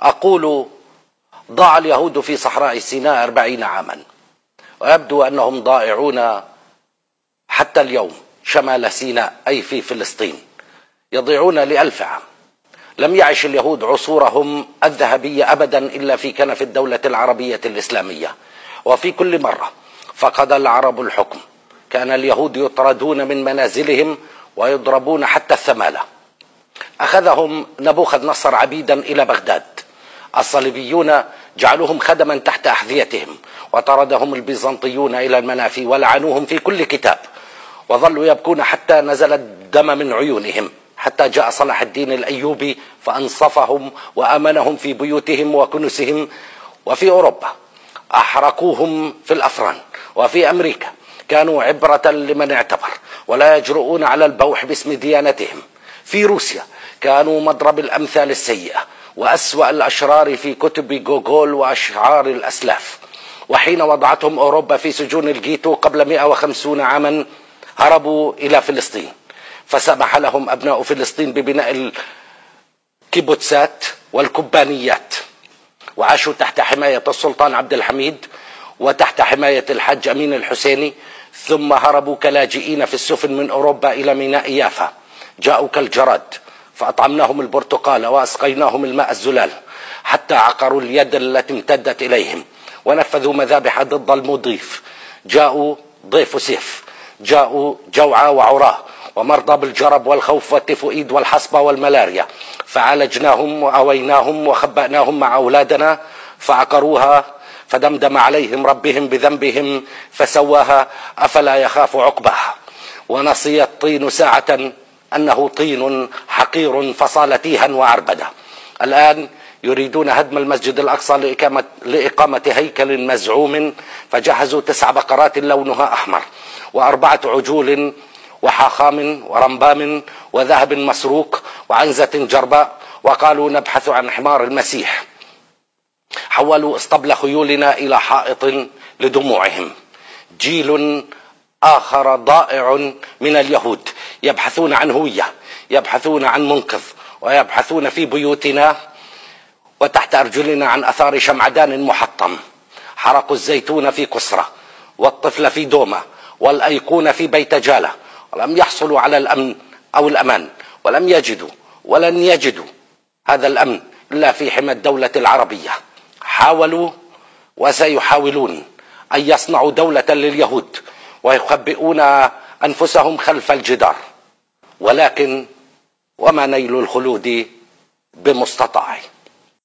أقول ضاع اليهود في صحراء سيناء أربعين عاما. ويبدو أنهم ضائعون حتى اليوم شمال سيناء أي في فلسطين. يضيعون لألف عام. لم يعش اليهود عصورهم الذهبية أبدا إلا في كنف الدولة العربية الإسلامية. وفي كل مرة فقد العرب الحكم. كان اليهود يطردون من منازلهم ويضربون حتى الثمالة. أخذهم نبوخذ نصر عبيدا إلى بغداد. الصليبيون جعلوهم خدما تحت أحذيتهم وطردهم البيزنطيون إلى المنافي ولعنوهم في كل كتاب وظلوا يبكون حتى نزل الدم من عيونهم حتى جاء صلاح الدين الأيوبي فأنصفهم وأمنهم في بيوتهم وكنسهم وفي أوروبا. أحرقوهم في الأفران وفي أمريكا كانوا عبرة لمن اعتبر ولا يجرؤون على البوح باسم ديانتهم. في روسيا كانوا مضرب الأمثال السيئة وأسوأ الأشرار في كتب جوجول وأشعار الأسلاف. وحين وضعتهم أوروبا في سجون الجيتو قبل 150 عاما هربوا إلى فلسطين. فسمح لهم أبناء فلسطين ببناء الكيبوتسات والكبانيات. وعاشوا تحت حماية السلطان عبد الحميد وتحت حماية الحج أمين الحسيني ثم هربوا كلاجئين في السفن من أوروبا إلى ميناء يافا. جاءوا كالجراد فأطعمناهم البرتقال وأسقيناهم الماء الزلال حتى عقروا اليد التي امتدت إليهم ونفذوا مذابح ضد المضيف. جاءوا ضيف سيف جاءوا جوعى وعراه ومرضى بالجرب والخوف والتيفوئيد والحصبة والملاريا. فعالجناهم وأويناهم وخبأناهم مع أولادنا فعقروها فدمدم عليهم ربهم بذنبهم فسواها أفلا يخاف عقباها. ونصي الطين ساعة أنه طين حقير فصال تيها وعربدة. الآن يريدون هدم المسجد الأقصى لإقامة, لإقامة هيكل مزعوم فجهزوا تسع بقرات لونها أحمر وأربعة عجول وحاخام ورمبام وذهب مسروق وعنزة جرباء وقالوا نبحث عن حمار المسيح. حولوا اسطبل خيولنا إلى حائط لدموعهم. جيل آخر ضائع من اليهود. يبحثون عن هوية يبحثون عن منقذ ويبحثون في بيوتنا وتحت أرجلنا عن أثار شمعدان محطم. حرقوا الزيتون في كسرى والطفل في دومة والأيقون في بيت جالة. ولم يحصلوا على الأمن أو الأمان ولم يجدوا ولن يجدوا هذا الأمن إلا في حمى الدولة العربية. حاولوا وسيحاولون أن يصنعوا دولة لليهود ويخبئون أنفسهم خلف الجدار. ولكن وما نيل الخلود بمستطاع